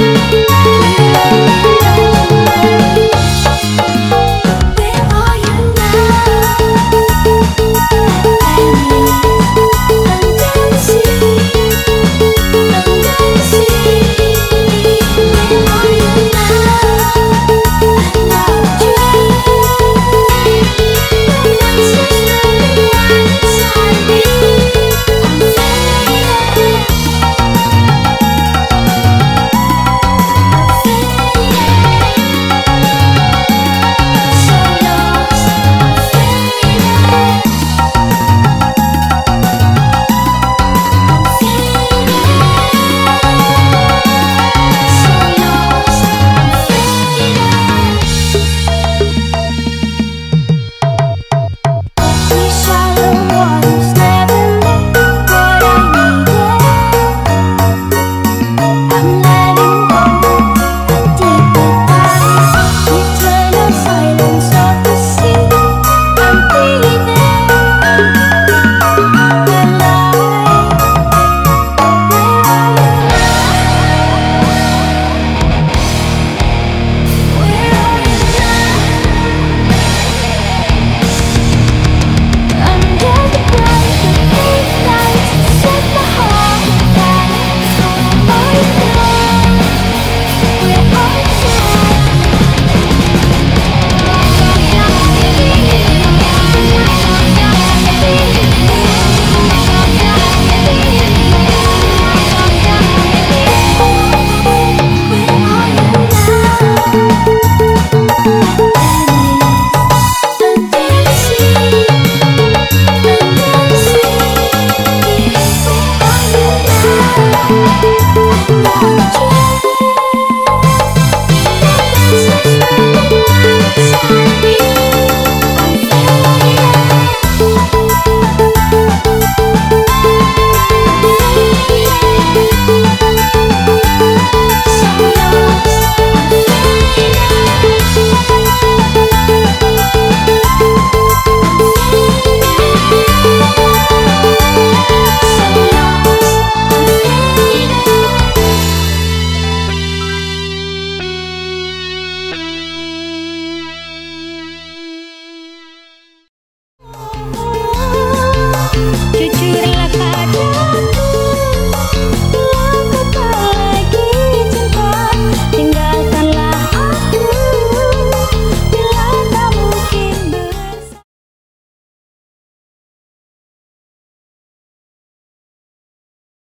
you